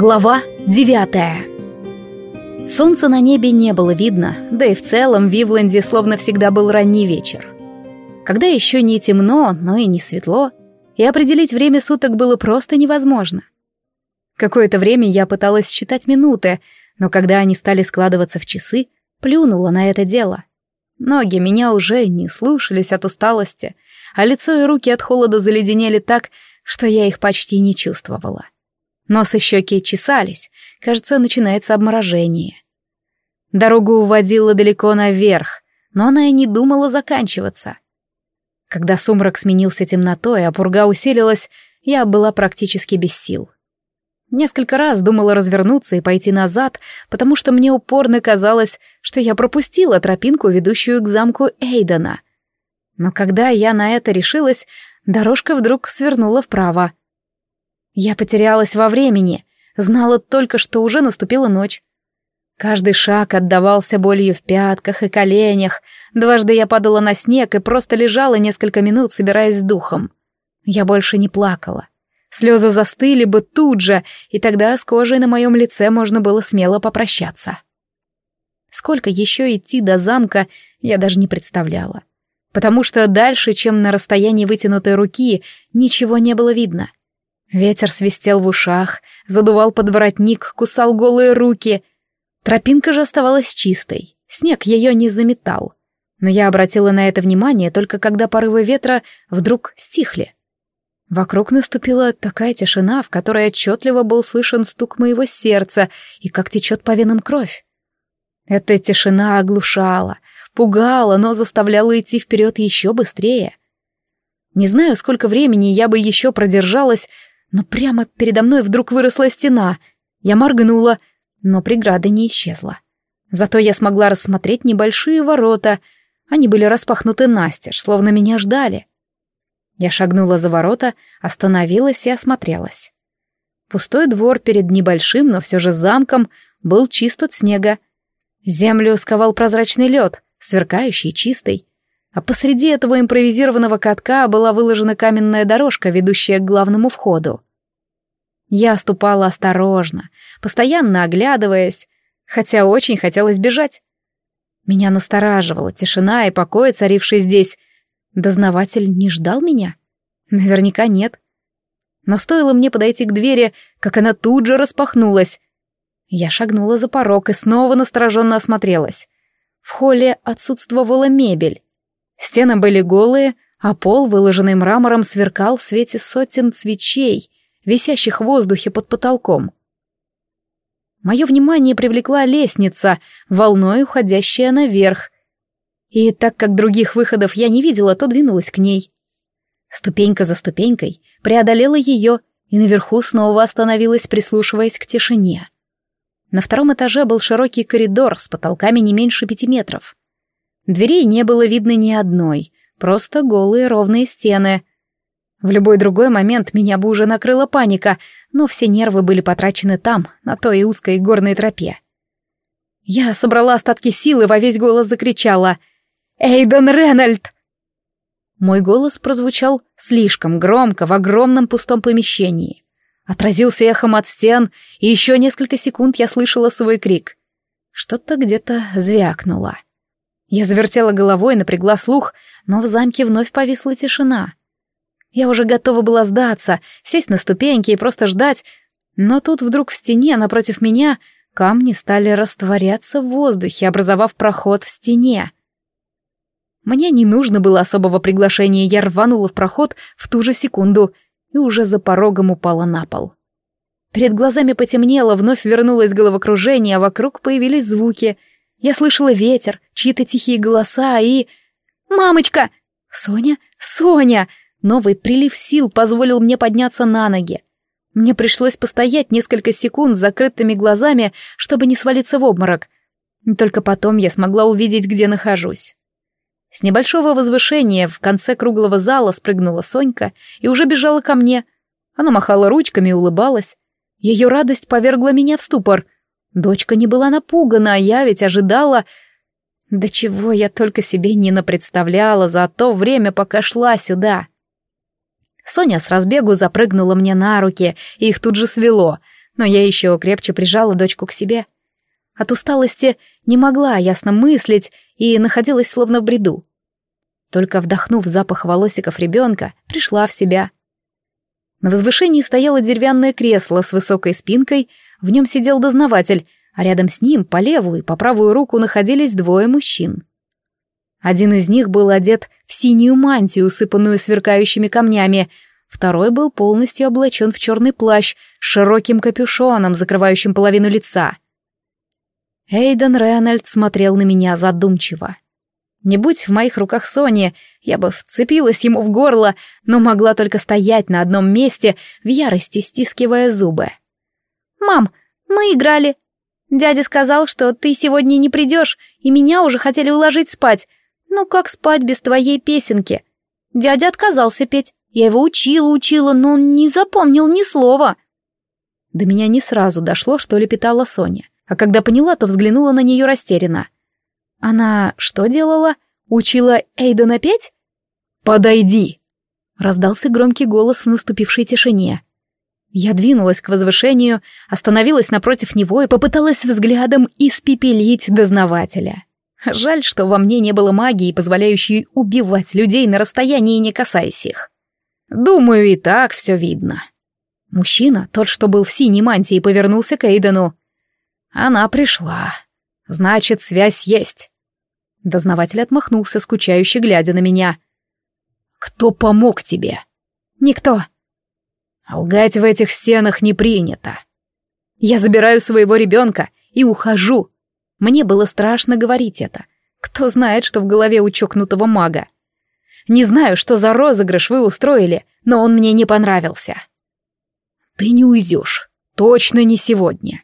Глава девятая Солнца на небе не было видно, да и в целом в Вивленде словно всегда был ранний вечер. Когда еще не темно, но и не светло, и определить время суток было просто невозможно. Какое-то время я пыталась считать минуты, но когда они стали складываться в часы, плюнула на это дело. Ноги меня уже не слушались от усталости, а лицо и руки от холода заледенели так, что я их почти не чувствовала. Нос и щеки чесались, кажется, начинается обморожение. Дорогу уводила далеко наверх, но она и не думала заканчиваться. Когда сумрак сменился темнотой, а пурга усилилась, я была практически без сил. Несколько раз думала развернуться и пойти назад, потому что мне упорно казалось, что я пропустила тропинку, ведущую к замку Эйдена. Но когда я на это решилась, дорожка вдруг свернула вправо. Я потерялась во времени, знала только, что уже наступила ночь. Каждый шаг отдавался болью в пятках и коленях. Дважды я падала на снег и просто лежала несколько минут, собираясь с духом. Я больше не плакала. Слезы застыли бы тут же, и тогда с кожей на моем лице можно было смело попрощаться. Сколько еще идти до замка, я даже не представляла. Потому что дальше, чем на расстоянии вытянутой руки, ничего не было видно. Ветер свистел в ушах, задувал под воротник, кусал голые руки. Тропинка же оставалась чистой, снег ее не заметал. Но я обратила на это внимание только когда порывы ветра вдруг стихли. Вокруг наступила такая тишина, в которой отчетливо был слышен стук моего сердца и как течет по венам кровь. Эта тишина оглушала, пугала, но заставляла идти вперед еще быстрее. Не знаю, сколько времени я бы еще продержалась, но прямо передо мной вдруг выросла стена. Я моргнула, но преграда не исчезла. Зато я смогла рассмотреть небольшие ворота. Они были распахнуты настежь, словно меня ждали. Я шагнула за ворота, остановилась и осмотрелась. Пустой двор перед небольшим, но все же замком, был чист от снега. Землю сковал прозрачный лед, сверкающий, чистый а посреди этого импровизированного катка была выложена каменная дорожка, ведущая к главному входу. Я ступала осторожно, постоянно оглядываясь, хотя очень хотелось бежать. Меня настораживала тишина и покой, царивший здесь. Дознаватель не ждал меня? Наверняка нет. Но стоило мне подойти к двери, как она тут же распахнулась. Я шагнула за порог и снова настороженно осмотрелась. В холле отсутствовала мебель. Стены были голые, а пол, выложенный мрамором, сверкал в свете сотен свечей, висящих в воздухе под потолком. Мое внимание привлекла лестница, волной уходящая наверх. И так как других выходов я не видела, то двинулась к ней. Ступенька за ступенькой преодолела ее и наверху снова остановилась, прислушиваясь к тишине. На втором этаже был широкий коридор с потолками не меньше пяти метров. Дверей не было видно ни одной, просто голые ровные стены. В любой другой момент меня бы уже накрыла паника, но все нервы были потрачены там, на той узкой горной тропе. Я собрала остатки силы, во весь голос закричала «Эйден Ренальд!» Мой голос прозвучал слишком громко в огромном пустом помещении. Отразился эхом от стен, и еще несколько секунд я слышала свой крик. Что-то где-то звякнуло. Я завертела головой, напрягла слух, но в замке вновь повисла тишина. Я уже готова была сдаться, сесть на ступеньки и просто ждать, но тут вдруг в стене напротив меня камни стали растворяться в воздухе, образовав проход в стене. Мне не нужно было особого приглашения, я рванула в проход в ту же секунду и уже за порогом упала на пол. Перед глазами потемнело, вновь вернулось головокружение, а вокруг появились звуки — я слышала ветер, чьи-то тихие голоса и... «Мамочка!» «Соня? Соня!» Новый прилив сил позволил мне подняться на ноги. Мне пришлось постоять несколько секунд с закрытыми глазами, чтобы не свалиться в обморок. Только потом я смогла увидеть, где нахожусь. С небольшого возвышения в конце круглого зала спрыгнула Сонька и уже бежала ко мне. Она махала ручками и улыбалась. Ее радость повергла меня в ступор — Дочка не была напугана, а я ведь ожидала... Да чего я только себе не напредставляла за то время, пока шла сюда. Соня с разбегу запрыгнула мне на руки, и их тут же свело. но я еще крепче прижала дочку к себе. От усталости не могла ясно мыслить и находилась словно в бреду. Только вдохнув запах волосиков ребенка, пришла в себя. На возвышении стояло деревянное кресло с высокой спинкой, в нем сидел дознаватель, а рядом с ним, по левую и по правую руку, находились двое мужчин. Один из них был одет в синюю мантию, усыпанную сверкающими камнями, второй был полностью облачен в черный плащ с широким капюшоном, закрывающим половину лица. Эйден Рейнольд смотрел на меня задумчиво. Не будь в моих руках Сони, я бы вцепилась ему в горло, но могла только стоять на одном месте, в ярости стискивая зубы. «Мам, мы играли. Дядя сказал, что ты сегодня не придешь, и меня уже хотели уложить спать. Ну как спать без твоей песенки? Дядя отказался петь. Я его учила, учила, но он не запомнил ни слова. До меня не сразу дошло, что лепетала Соня, а когда поняла, то взглянула на нее растерянно. Она что делала? Учила Эйдена петь? «Подойди!» — раздался громкий голос в наступившей тишине. Я двинулась к возвышению, остановилась напротив него и попыталась взглядом испепелить дознавателя. Жаль, что во мне не было магии, позволяющей убивать людей на расстоянии, не касаясь их. Думаю, и так все видно. Мужчина, тот, что был в синей мантии, повернулся к Эйдену. Она пришла. Значит, связь есть. Дознаватель отмахнулся, скучающе глядя на меня. «Кто помог тебе?» «Никто». «Лгать в этих стенах не принято. Я забираю своего ребенка и ухожу. Мне было страшно говорить это. Кто знает, что в голове у чокнутого мага. Не знаю, что за розыгрыш вы устроили, но он мне не понравился. Ты не уйдешь. Точно не сегодня.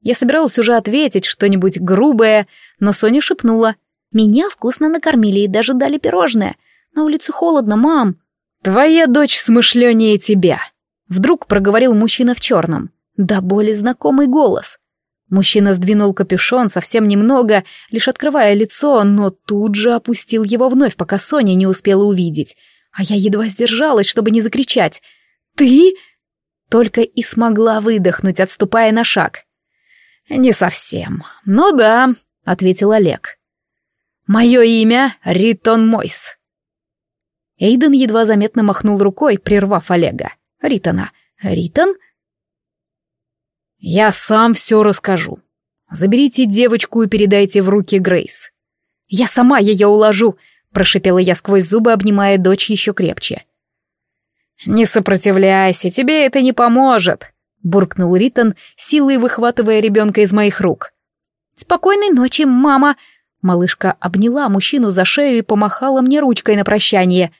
Я собиралась уже ответить что-нибудь грубое, но Соня шепнула. Меня вкусно накормили и даже дали пирожное. На улице холодно, мам. Твоя дочь смышленнее тебя. Вдруг проговорил мужчина в черном. Да более знакомый голос. Мужчина сдвинул капюшон совсем немного, лишь открывая лицо, но тут же опустил его вновь, пока Соня не успела увидеть. А я едва сдержалась, чтобы не закричать. «Ты?» Только и смогла выдохнуть, отступая на шаг. «Не совсем. Ну да», — ответил Олег. «Мое имя Ритон Мойс». Эйден едва заметно махнул рукой, прервав Олега. «Ритона. Ритон?» «Я сам все расскажу. Заберите девочку и передайте в руки Грейс». «Я сама ее уложу», — прошипела я сквозь зубы, обнимая дочь еще крепче. «Не сопротивляйся, тебе это не поможет», — буркнул Ритон, силой выхватывая ребенка из моих рук. «Спокойной ночи, мама!» Малышка обняла мужчину за шею и помахала мне ручкой на прощание.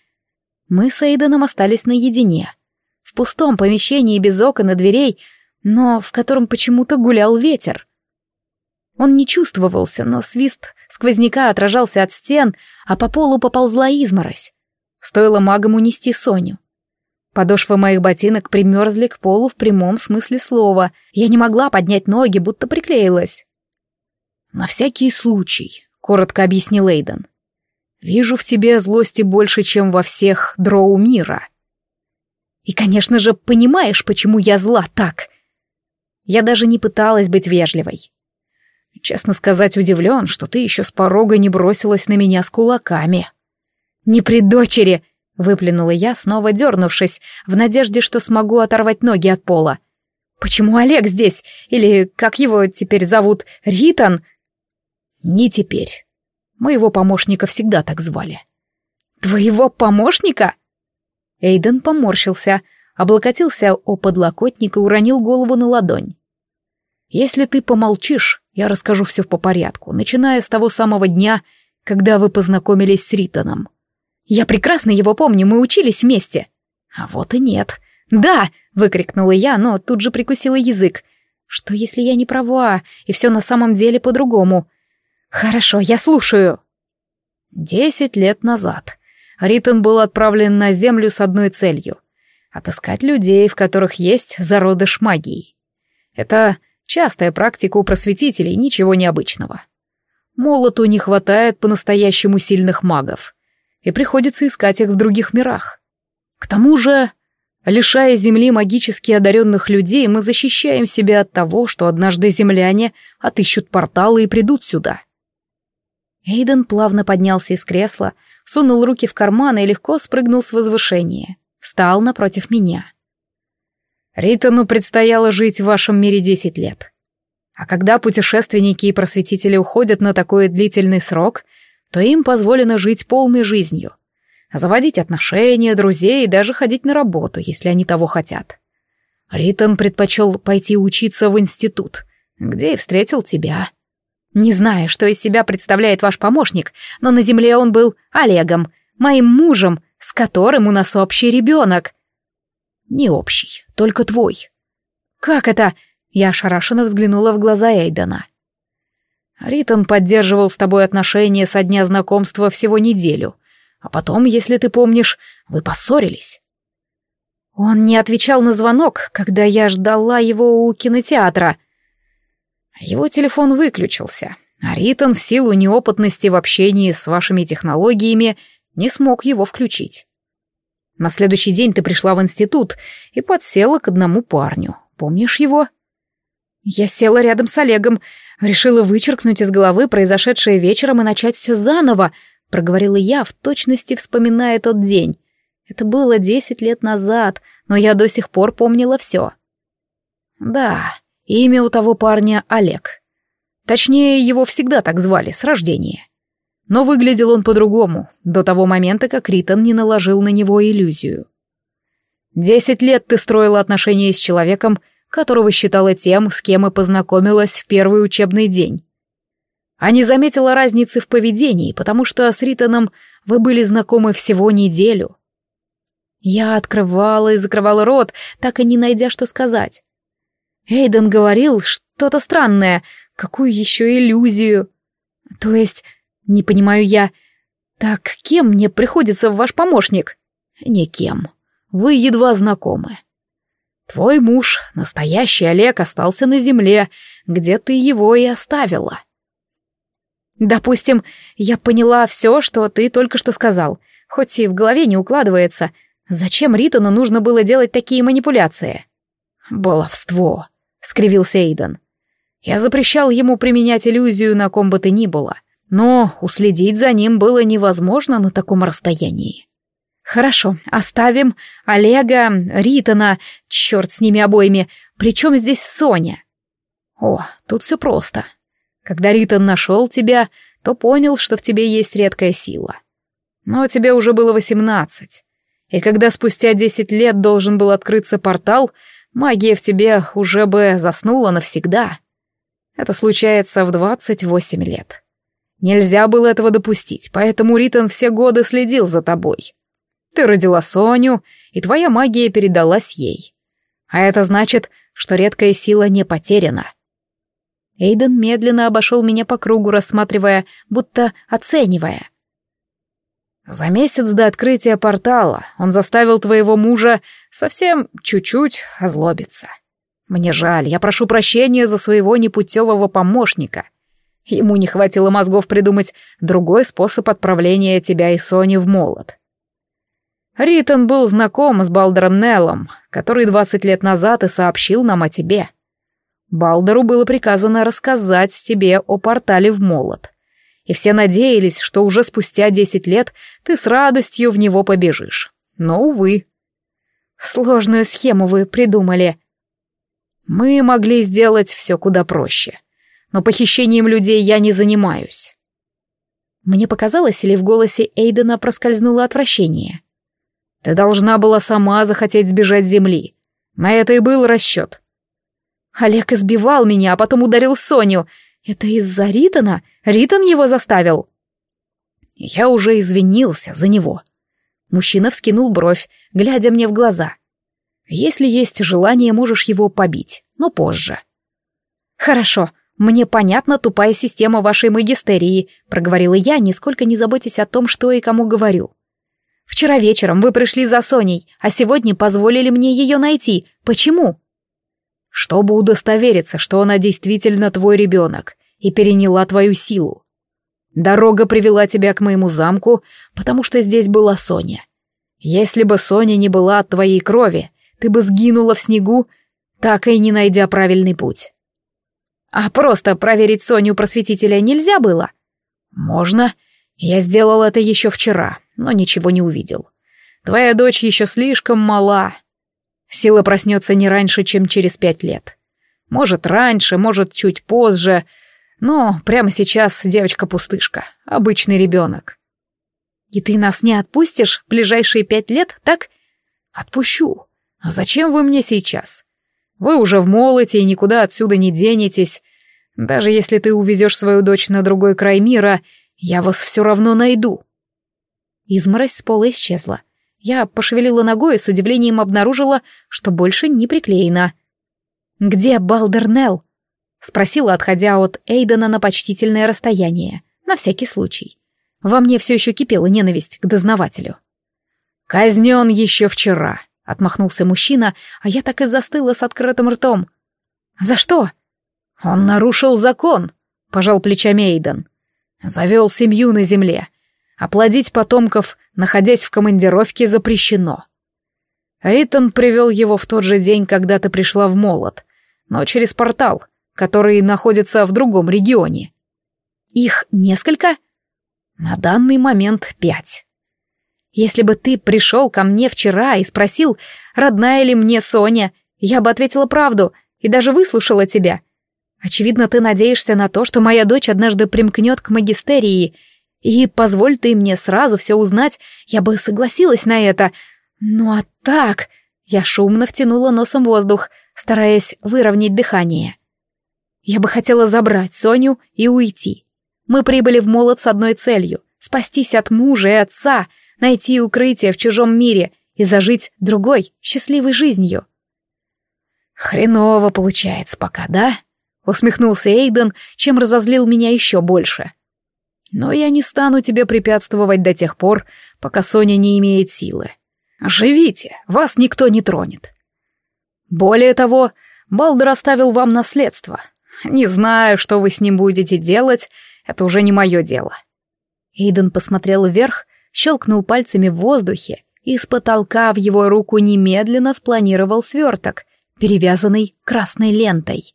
Мы с Эйденом остались наедине. В пустом помещении без окон и дверей — но в котором почему-то гулял ветер. Он не чувствовался, но свист сквозняка отражался от стен, а по полу поползла изморозь. Стоило магам унести Соню. Подошвы моих ботинок примерзли к полу в прямом смысле слова. Я не могла поднять ноги, будто приклеилась. «На всякий случай», — коротко объяснил Эйден. «Вижу в тебе злости больше, чем во всех дроу мира». «И, конечно же, понимаешь, почему я зла так», я даже не пыталась быть вежливой. Честно сказать, удивлен, что ты еще с порога не бросилась на меня с кулаками. «Не при дочери!» — выплюнула я, снова дернувшись, в надежде, что смогу оторвать ноги от пола. «Почему Олег здесь? Или, как его теперь зовут, Ритон?» «Не теперь. Моего помощника всегда так звали». «Твоего помощника?» Эйден поморщился, облокотился о подлокотник и уронил голову на ладонь. Если ты помолчишь, я расскажу все по порядку, начиная с того самого дня, когда вы познакомились с Ритоном. Я прекрасно его помню, мы учились вместе. А вот и нет. Да, выкрикнула я, но тут же прикусила язык. Что если я не права, и все на самом деле по-другому? Хорошо, я слушаю. Десять лет назад Ритон был отправлен на Землю с одной целью — отыскать людей, в которых есть зародыш магии. Это Частая практика у просветителей, ничего необычного. Молоту не хватает по-настоящему сильных магов, и приходится искать их в других мирах. К тому же Лишая Земли магически одаренных людей, мы защищаем себя от того, что однажды земляне отыщут порталы и придут сюда. Эйден плавно поднялся из кресла, сунул руки в карманы и легко спрыгнул с возвышения. Встал напротив меня. Ритану предстояло жить в вашем мире десять лет. А когда путешественники и просветители уходят на такой длительный срок, то им позволено жить полной жизнью. Заводить отношения, друзей и даже ходить на работу, если они того хотят. Ритан предпочел пойти учиться в институт, где и встретил тебя. Не знаю, что из себя представляет ваш помощник, но на земле он был Олегом, моим мужем, с которым у нас общий ребенок. Не общий, только твой. Как это? Я ошарашенно взглянула в глаза Эйдена. Ритон поддерживал с тобой отношения со дня знакомства всего неделю, а потом, если ты помнишь, вы поссорились. Он не отвечал на звонок, когда я ждала его у кинотеатра — его телефон выключился, а Ритон в силу неопытности в общении с вашими технологиями не смог его включить. На следующий день ты пришла в институт и подсела к одному парню. Помнишь его? Я села рядом с Олегом, решила вычеркнуть из головы произошедшее вечером и начать все заново, проговорила я, в точности вспоминая тот день. Это было десять лет назад, но я до сих пор помнила все. Да, Имя у того парня Олег. Точнее, его всегда так звали, с рождения. Но выглядел он по-другому, до того момента, как Ритон не наложил на него иллюзию. Десять лет ты строила отношения с человеком, которого считала тем, с кем и познакомилась в первый учебный день. А не заметила разницы в поведении, потому что с Ритоном вы были знакомы всего неделю. Я открывала и закрывала рот, так и не найдя, что сказать. Эйден говорил что-то странное, какую еще иллюзию. То есть, не понимаю я, так кем мне приходится ваш помощник? Никем. Вы едва знакомы. Твой муж, настоящий Олег, остался на земле, где ты его и оставила. Допустим, я поняла все, что ты только что сказал, хоть и в голове не укладывается. Зачем Ритону нужно было делать такие манипуляции? Баловство. — скривился Эйден. «Я запрещал ему применять иллюзию на ком бы то ни было, но уследить за ним было невозможно на таком расстоянии». «Хорошо, оставим Олега, Ритона, черт с ними обоими. Причем здесь Соня?» «О, тут все просто. Когда Ритон нашел тебя, то понял, что в тебе есть редкая сила. Но тебе уже было восемнадцать. И когда спустя десять лет должен был открыться портал, магия в тебе уже бы заснула навсегда. Это случается в 28 лет. Нельзя было этого допустить, поэтому Ритон все годы следил за тобой. Ты родила Соню, и твоя магия передалась ей. А это значит, что редкая сила не потеряна. Эйден медленно обошел меня по кругу, рассматривая, будто оценивая. За месяц до открытия портала он заставил твоего мужа совсем чуть-чуть озлобиться. Мне жаль, я прошу прощения за своего непутевого помощника. Ему не хватило мозгов придумать другой способ отправления тебя и Сони в молот. Ритон был знаком с Балдером Неллом, который двадцать лет назад и сообщил нам о тебе. Балдеру было приказано рассказать тебе о портале в молот и все надеялись, что уже спустя десять лет ты с радостью в него побежишь. Но, увы. Сложную схему вы придумали. Мы могли сделать все куда проще. Но похищением людей я не занимаюсь. Мне показалось, или в голосе Эйдена проскользнуло отвращение. Ты должна была сама захотеть сбежать с земли. На это и был расчет. Олег избивал меня, а потом ударил Соню. Это из-за Ритона? Ритон его заставил? Я уже извинился за него. Мужчина вскинул бровь, глядя мне в глаза. Если есть желание, можешь его побить, но позже. Хорошо, мне понятна тупая система вашей магистерии, проговорила я, нисколько не заботясь о том, что и кому говорю. Вчера вечером вы пришли за Соней, а сегодня позволили мне ее найти. Почему? Чтобы удостовериться, что она действительно твой ребенок, и переняла твою силу. Дорога привела тебя к моему замку, потому что здесь была Соня. Если бы Соня не была от твоей крови, ты бы сгинула в снегу, так и не найдя правильный путь. А просто проверить Соню просветителя нельзя было? Можно. Я сделал это еще вчера, но ничего не увидел. Твоя дочь еще слишком мала. Сила проснется не раньше, чем через пять лет. Может, раньше, может, чуть позже, но прямо сейчас девочка-пустышка, обычный ребенок. И ты нас не отпустишь ближайшие пять лет, так? Отпущу. А зачем вы мне сейчас? Вы уже в молоте и никуда отсюда не денетесь. Даже если ты увезешь свою дочь на другой край мира, я вас все равно найду. Изморозь с пола исчезла. Я пошевелила ногой и с удивлением обнаружила, что больше не приклеена. «Где Балдернелл?» — спросила, отходя от Эйдена на почтительное расстояние, на всякий случай. Во мне все еще кипела ненависть к дознавателю. «Казнен еще вчера», — отмахнулся мужчина, а я так и застыла с открытым ртом. «За что?» «Он нарушил закон», — пожал плечами Эйден. «Завел семью на земле. Оплодить потомков, находясь в командировке, запрещено». Ритон привел его в тот же день, когда ты пришла в молот, но через портал — которые находятся в другом регионе. Их несколько? На данный момент пять. Если бы ты пришел ко мне вчера и спросил, родная ли мне Соня, я бы ответила правду и даже выслушала тебя. Очевидно, ты надеешься на то, что моя дочь однажды примкнет к магистерии, и позволь ты мне сразу все узнать, я бы согласилась на это. Ну а так... Я шумно втянула носом воздух, стараясь выровнять дыхание. Я бы хотела забрать Соню и уйти. Мы прибыли в молот с одной целью — спастись от мужа и отца, найти укрытие в чужом мире и зажить другой, счастливой жизнью. «Хреново получается пока, да?» — усмехнулся Эйден, чем разозлил меня еще больше. «Но я не стану тебе препятствовать до тех пор, пока Соня не имеет силы. Живите, вас никто не тронет. Более того, Балдер оставил вам наследство, не знаю, что вы с ним будете делать, это уже не мое дело». Эйден посмотрел вверх, щелкнул пальцами в воздухе, и с потолка в его руку немедленно спланировал сверток, перевязанный красной лентой.